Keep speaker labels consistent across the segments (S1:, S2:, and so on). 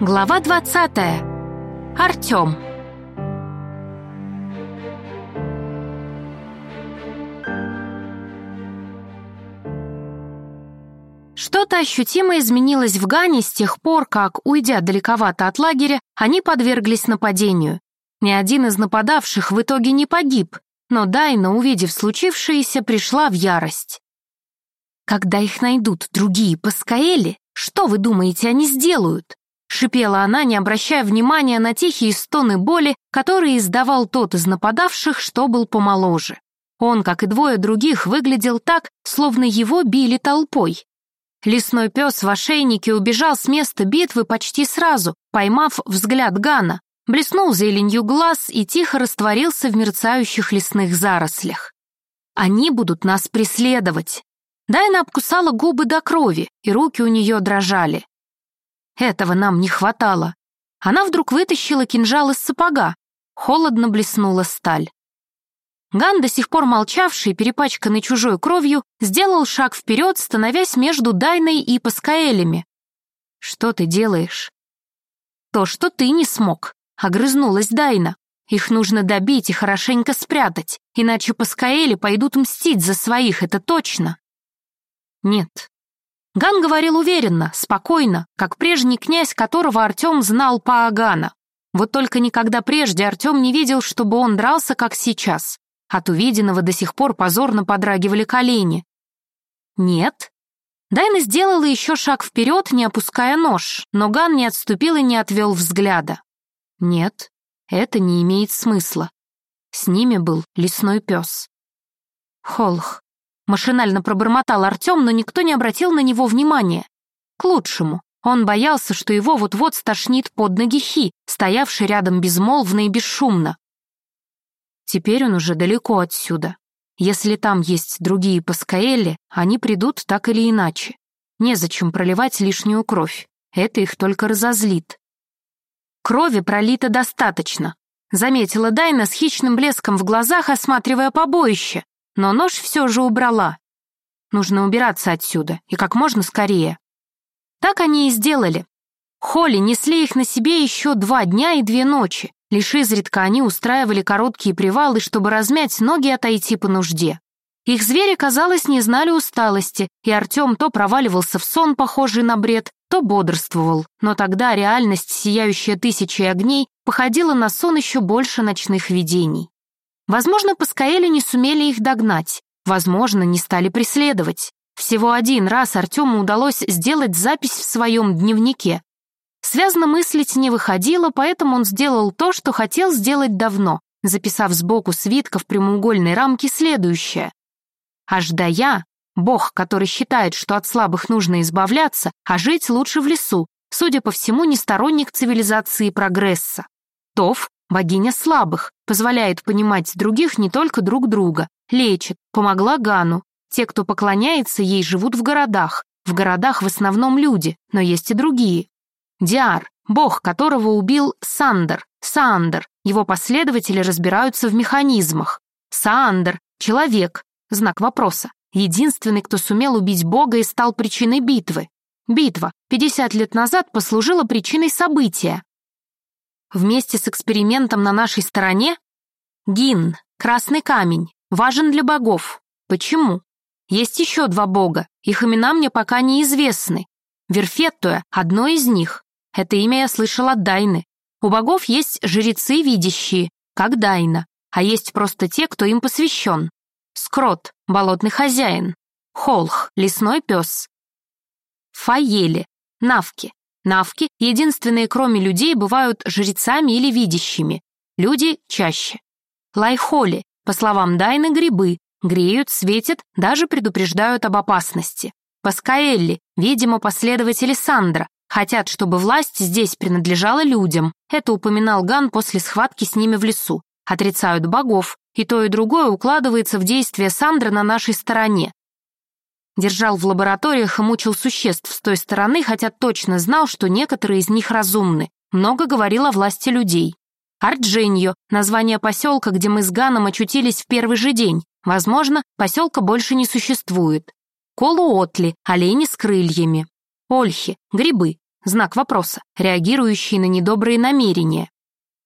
S1: Глава 20. Артём. Что-то ощутимо изменилось в Гане с тех пор, как, уйдя далековато от лагеря, они подверглись нападению. Ни один из нападавших в итоге не погиб, но Дайна, увидев случившееся, пришла в ярость. «Когда их найдут другие Паскаэли, что вы думаете, они сделают?» Шипела она, не обращая внимания на тихие стоны боли, которые издавал тот из нападавших, что был помоложе. Он, как и двое других, выглядел так, словно его били толпой. Лесной пес в ошейнике убежал с места битвы почти сразу, поймав взгляд Гана, блеснул зеленью глаз и тихо растворился в мерцающих лесных зарослях. «Они будут нас преследовать». Дайна обкусала губы до крови, и руки у нее дрожали. Этого нам не хватало. Она вдруг вытащила кинжал из сапога. Холодно блеснула сталь. Ган, до сих пор молчавший, перепачканный чужой кровью, сделал шаг вперед, становясь между Дайной и Паскаэлями. «Что ты делаешь?» «То, что ты не смог», — огрызнулась Дайна. «Их нужно добить и хорошенько спрятать, иначе Паскаэли пойдут мстить за своих, это точно». «Нет, Ган говорил уверенно, спокойно, как прежний князь, которого Артем знал по Агана. Вот только никогда прежде Артем не видел, чтобы он дрался, как сейчас. От увиденного до сих пор позорно подрагивали колени. «Нет». Дайна сделала еще шаг вперед, не опуская нож, но Ган не отступил и не отвел взгляда. «Нет, это не имеет смысла». С ними был лесной пес. Холх. Машинально пробормотал Артем, но никто не обратил на него внимания. К лучшему. Он боялся, что его вот-вот стошнит под ноги Хи, стоявший рядом безмолвно и бесшумно. Теперь он уже далеко отсюда. Если там есть другие Паскаэли, они придут так или иначе. Незачем проливать лишнюю кровь. Это их только разозлит. Крови пролито достаточно, заметила Дайна с хищным блеском в глазах, осматривая побоище но нож все же убрала. Нужно убираться отсюда, и как можно скорее. Так они и сделали. Холли несли их на себе еще два дня и две ночи. Лишь изредка они устраивали короткие привалы, чтобы размять ноги и отойти по нужде. Их звери, казалось, не знали усталости, и Артем то проваливался в сон, похожий на бред, то бодрствовал, но тогда реальность, сияющая тысячей огней, походила на сон еще больше ночных видений. Возможно, Паскаэли не сумели их догнать, возможно, не стали преследовать. Всего один раз Артему удалось сделать запись в своем дневнике. Связно мыслить не выходило, поэтому он сделал то, что хотел сделать давно, записав сбоку свитка в прямоугольной рамке следующее. Аждая, бог, который считает, что от слабых нужно избавляться, а жить лучше в лесу, судя по всему, не сторонник цивилизации прогресса. Тов, Богиня слабых, позволяет понимать других не только друг друга, лечит, помогла Гану. Те, кто поклоняется ей, живут в городах. В городах в основном люди, но есть и другие. Диар, бог, которого убил Сандер, Саандер, его последователи разбираются в механизмах. Саандер, человек, знак вопроса, единственный, кто сумел убить бога и стал причиной битвы. Битва 50 лет назад послужила причиной события, Вместе с экспериментом на нашей стороне? Гин, красный камень, важен для богов. Почему? Есть еще два бога, их имена мне пока неизвестны. Верфеттуя — одно из них. Это имя я слышал от Дайны. У богов есть жрецы видящие, как Дайна, а есть просто те, кто им посвящен. Скрот — болотный хозяин. Холх — лесной пес. Фаели — навки, Навки, единственные кроме людей, бывают жрецами или видящими. Люди чаще. Лайхоли, по словам Дайны, грибы, греют, светят, даже предупреждают об опасности. Паскаэлли, видимо, последователи Сандра, хотят, чтобы власть здесь принадлежала людям. Это упоминал Ган после схватки с ними в лесу. Отрицают богов, и то и другое укладывается в действие Сандра на нашей стороне. Держал в лабораториях и мучил существ с той стороны, хотя точно знал, что некоторые из них разумны. Много говорил о власти людей. Ардженьо — название поселка, где мы с Ганом очутились в первый же день. Возможно, поселка больше не существует. Колуотли — олени с крыльями. Ольхи — грибы. знак вопроса, реагирующий на недобрые намерения.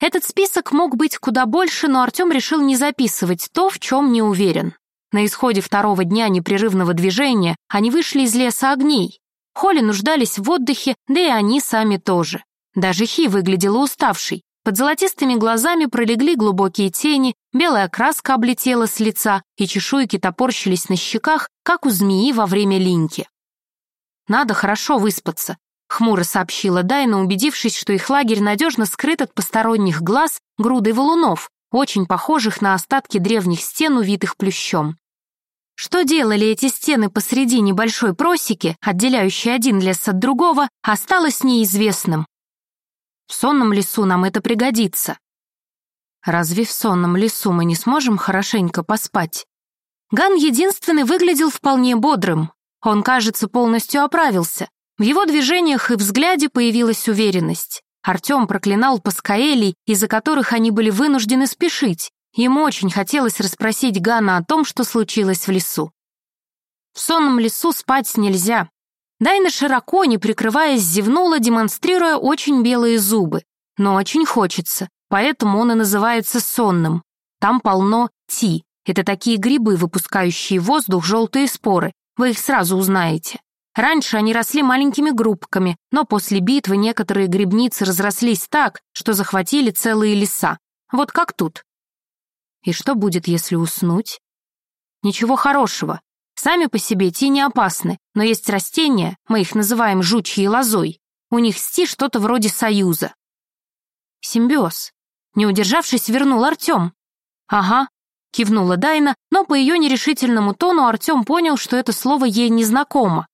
S1: Этот список мог быть куда больше, но Артем решил не записывать то, в чем не уверен. На исходе второго дня непрерывного движения они вышли из леса огней. Холли нуждались в отдыхе, да и они сами тоже. Даже Хи выглядела уставшей. Под золотистыми глазами пролегли глубокие тени, белая краска облетела с лица, и чешуйки топорщились на щеках, как у змеи во время линьки. «Надо хорошо выспаться», — хмуро сообщила Дайна, убедившись, что их лагерь надежно скрыт от посторонних глаз грудой валунов, очень похожих на остатки древних стен, увитых плющом. Что делали эти стены посреди небольшой просеки, отделяющей один лес от другого, осталось неизвестным. В сонном лесу нам это пригодится. Разве в сонном лесу мы не сможем хорошенько поспать? Ган единственный выглядел вполне бодрым. Он, кажется, полностью оправился. В его движениях и взгляде появилась уверенность. Артем проклинал паскаэлей, из-за которых они были вынуждены спешить, Ему очень хотелось расспросить Гана о том, что случилось в лесу. В сонном лесу спать нельзя. Дайна широко, не прикрываясь, зевнула, демонстрируя очень белые зубы. Но очень хочется, поэтому он и называется сонным. Там полно ти. Это такие грибы, выпускающие в воздух желтые споры. Вы их сразу узнаете. Раньше они росли маленькими группками, но после битвы некоторые грибницы разрослись так, что захватили целые леса. Вот как тут. И что будет, если уснуть? Ничего хорошего. Сами по себе тени опасны, но есть растения, мы их называем жучьей лозой. У них сти что-то вроде союза. Симбиоз. Не удержавшись, вернул Артем. Ага, кивнула Дайна, но по ее нерешительному тону Артем понял, что это слово ей незнакомо.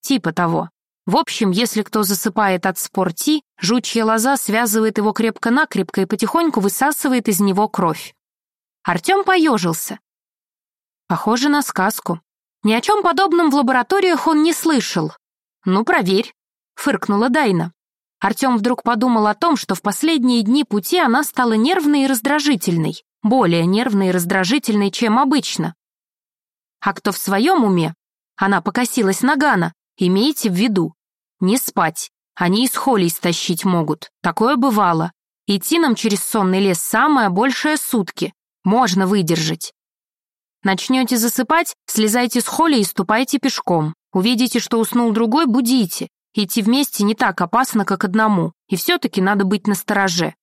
S1: Типа того. В общем, если кто засыпает от спорти, жучья лоза связывает его крепко-накрепко и потихоньку высасывает из него кровь. Артем поежился. Похоже на сказку. Ни о чем подобном в лабораториях он не слышал. «Ну, проверь», — фыркнула Дайна. Артем вдруг подумал о том, что в последние дни пути она стала нервной и раздражительной, более нервной и раздражительной, чем обычно. А кто в своем уме? Она покосилась на Гана. Имейте в виду. Не спать. Они из холей стащить могут. Такое бывало. Идти нам через сонный лес самое большее сутки. Можно выдержать. Начнете засыпать, слезайте с холли и ступайте пешком. Увидите, что уснул другой, будите. Идти вместе не так опасно, как одному, и все-таки надо быть настороже.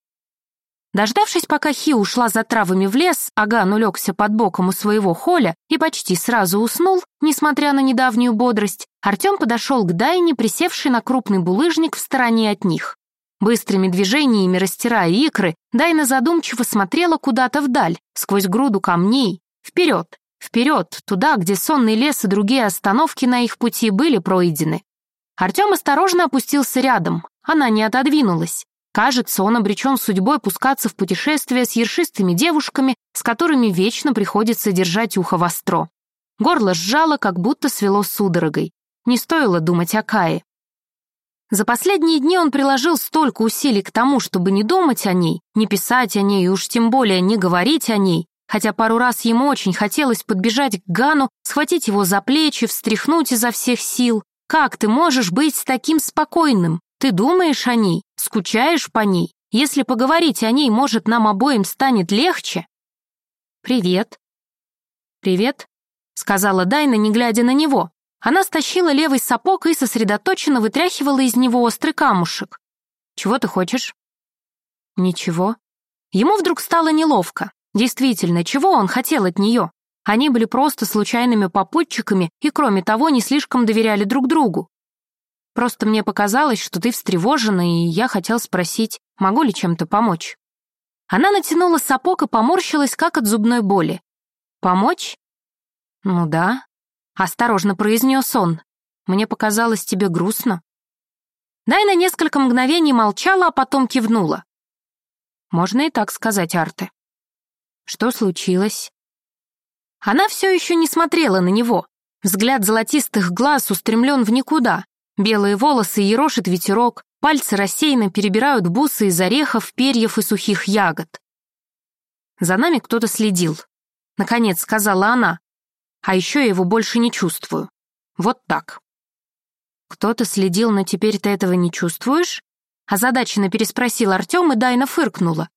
S1: Дождавшись, пока Хи ушла за травами в лес, Аган улегся под боком у своего холя и почти сразу уснул, несмотря на недавнюю бодрость, Артем подошел к Дайне, присевшей на крупный булыжник в стороне от них. Быстрыми движениями растирая икры, Дайна задумчиво смотрела куда-то вдаль, сквозь груду камней, вперед, вперед, туда, где сонный лес и другие остановки на их пути были пройдены. Артем осторожно опустился рядом, она не отодвинулась. Кажется, он обречен судьбой пускаться в путешествие с ершистыми девушками, с которыми вечно приходится держать ухо востро. Горло сжало, как будто свело судорогой. Не стоило думать о Кае. За последние дни он приложил столько усилий к тому, чтобы не думать о ней, не писать о ней и уж тем более не говорить о ней, хотя пару раз ему очень хотелось подбежать к Гану, схватить его за плечи, встряхнуть изо всех сил. «Как ты можешь быть таким спокойным? Ты думаешь о ней, скучаешь по ней. Если поговорить о ней, может, нам обоим станет легче?» «Привет». «Привет», — сказала Дайна, не глядя на него. Она стащила левый сапог и сосредоточенно вытряхивала из него острый камушек. «Чего ты хочешь?» «Ничего». Ему вдруг стало неловко. Действительно, чего он хотел от нее? Они были просто случайными попутчиками и, кроме того, не слишком доверяли друг другу. Просто мне показалось, что ты встревожена, и я хотел спросить, могу ли чем-то помочь. Она натянула сапог и поморщилась, как от зубной боли. «Помочь?» «Ну да, Осторожно произнес он. Мне показалось тебе грустно. Дайна несколько мгновений молчала, а потом кивнула. Можно и так сказать, Арте. Что случилось? Она все еще не смотрела на него. Взгляд золотистых глаз устремлен в никуда. Белые волосы ерошит ветерок, пальцы рассеянно перебирают бусы из орехов, перьев и сухих ягод. За нами кто-то следил. Наконец сказала она. А еще я его больше не чувствую. Вот так. «Кто-то следил, но теперь ты этого не чувствуешь?» Озадаченно переспросил Артем, и Дайна фыркнула.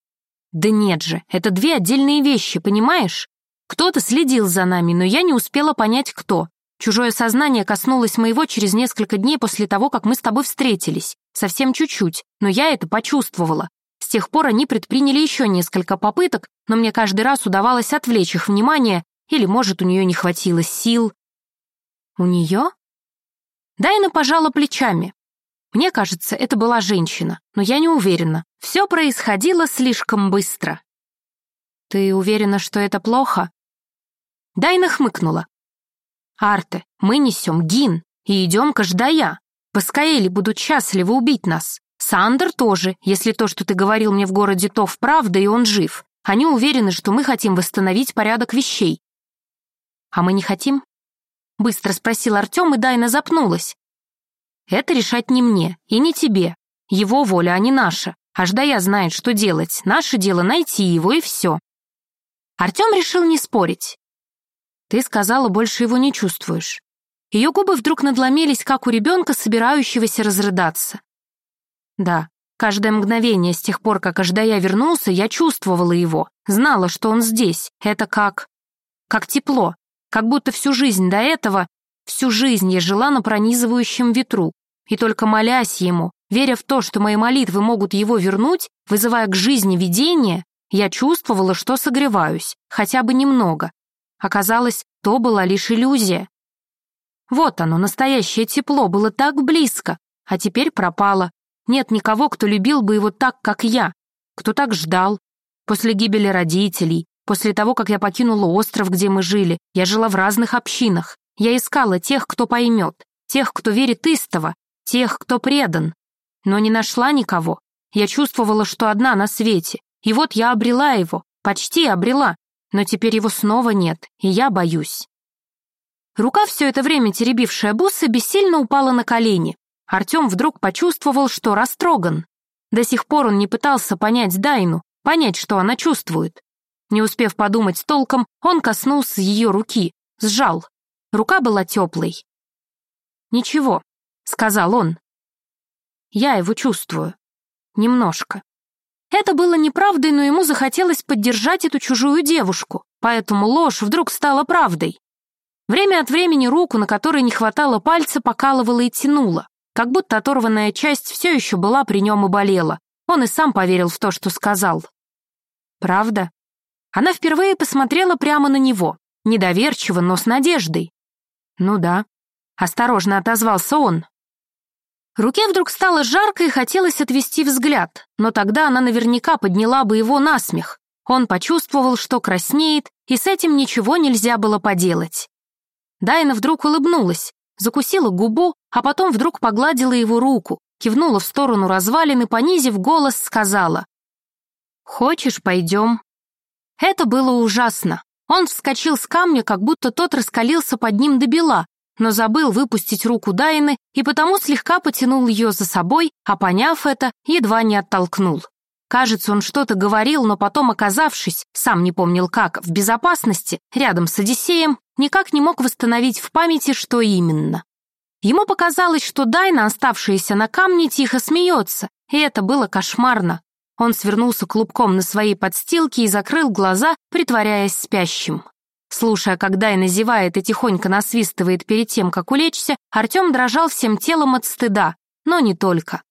S1: «Да нет же, это две отдельные вещи, понимаешь? Кто-то следил за нами, но я не успела понять, кто. Чужое сознание коснулось моего через несколько дней после того, как мы с тобой встретились. Совсем чуть-чуть, но я это почувствовала. С тех пор они предприняли еще несколько попыток, но мне каждый раз удавалось отвлечь их внимание, или, может, у нее не хватило сил. У нее? Дайна пожала плечами. Мне кажется, это была женщина, но я не уверена. Все происходило слишком быстро. Ты уверена, что это плохо? Дайна хмыкнула. «Арте, мы несем Гин и идем к Ждая. Паскаэли будут счастливы убить нас. Сандер тоже, если то, что ты говорил мне в городе Тов, правда, и он жив. Они уверены, что мы хотим восстановить порядок вещей. А мы не хотим? Быстро спросил Артем, и Дайна запнулась. Это решать не мне и не тебе. Его воля, а не наша. Аждая знает, что делать. Наше дело найти его, и все. Артем решил не спорить. Ты сказала, больше его не чувствуешь. Ее губы вдруг надломились, как у ребенка, собирающегося разрыдаться. Да, каждое мгновение с тех пор, как Аждая вернулся, я чувствовала его, знала, что он здесь. Это как... как тепло, как будто всю жизнь до этого, всю жизнь я жила на пронизывающем ветру. И только молясь ему, веря в то, что мои молитвы могут его вернуть, вызывая к жизни видение, я чувствовала, что согреваюсь, хотя бы немного. Оказалось, то была лишь иллюзия. Вот оно, настоящее тепло, было так близко, а теперь пропало. Нет никого, кто любил бы его так, как я, кто так ждал. После гибели родителей, после того, как я покинула остров, где мы жили, я жила в разных общинах. Я искала тех, кто поймет, тех, кто верит истово, тех, кто предан. Но не нашла никого. Я чувствовала, что одна на свете. И вот я обрела его, почти обрела, но теперь его снова нет, и я боюсь. Рука, все это время теребившая бусы, бессильно упала на колени. Артем вдруг почувствовал, что растроган. До сих пор он не пытался понять Дайну, понять, что она чувствует. Не успев подумать толком, он коснулся ее руки, сжал. Рука была теплой. «Ничего», — сказал он. «Я его чувствую. Немножко». Это было неправдой, но ему захотелось поддержать эту чужую девушку, поэтому ложь вдруг стала правдой. Время от времени руку, на которой не хватало пальца, покалывала и тянула, как будто оторванная часть все еще была при нем и болела. Он и сам поверил в то, что сказал. «Правда?» Она впервые посмотрела прямо на него, недоверчиво, но с надеждой. «Ну да», — осторожно отозвался он. Руке вдруг стало жарко и хотелось отвести взгляд, но тогда она наверняка подняла бы его на смех. Он почувствовал, что краснеет, и с этим ничего нельзя было поделать. Дайна вдруг улыбнулась, закусила губу, а потом вдруг погладила его руку, кивнула в сторону развалины, понизив голос, сказала. «Хочешь, пойдем?» Это было ужасно. Он вскочил с камня, как будто тот раскалился под ним до бела, но забыл выпустить руку Дайны и потому слегка потянул ее за собой, а поняв это, едва не оттолкнул. Кажется, он что-то говорил, но потом, оказавшись, сам не помнил как, в безопасности, рядом с Одиссеем, никак не мог восстановить в памяти, что именно. Ему показалось, что Дайна, оставшаяся на камне, тихо смеется, и это было кошмарно. Он свернулся клубком на своей подстилке и закрыл глаза, притворяясь спящим. Слушая, как Дайна зевает и тихонько насвистывает перед тем, как улечься, Артем дрожал всем телом от стыда, но не только.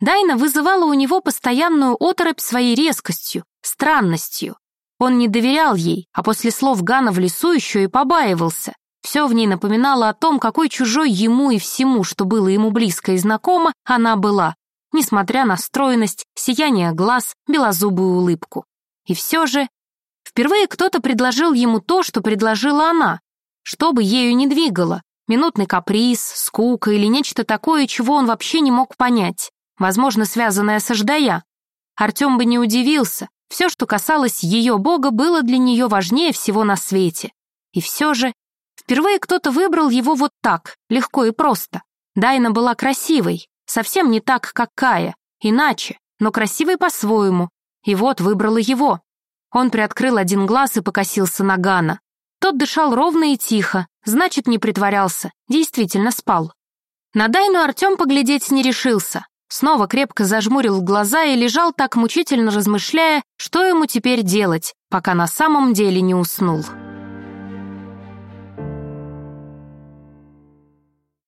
S1: Дайна вызывала у него постоянную оторопь своей резкостью, странностью. Он не доверял ей, а после слов Гана в лесу еще и побаивался. Все в ней напоминало о том, какой чужой ему и всему, что было ему близко и знакомо, она была, несмотря на стройность, сияние глаз, белозубую улыбку. И все же впервые кто-то предложил ему то, что предложила она, что бы ею не двигало, минутный каприз, скука или нечто такое, чего он вообще не мог понять, возможно, связанное с Аждая. Артем бы не удивился, все, что касалось ее бога, было для нее важнее всего на свете. И все же, впервые кто-то выбрал его вот так, легко и просто. Дайна была красивой, совсем не так, как Кая, иначе, но красивой по-своему. И вот выбрала его. Он приоткрыл один глаз и покосился на Гана. Тот дышал ровно и тихо, значит, не притворялся, действительно спал. На Дайну Артем поглядеть не решился. Снова крепко зажмурил глаза и лежал так мучительно размышляя, что ему теперь делать, пока на самом деле не уснул.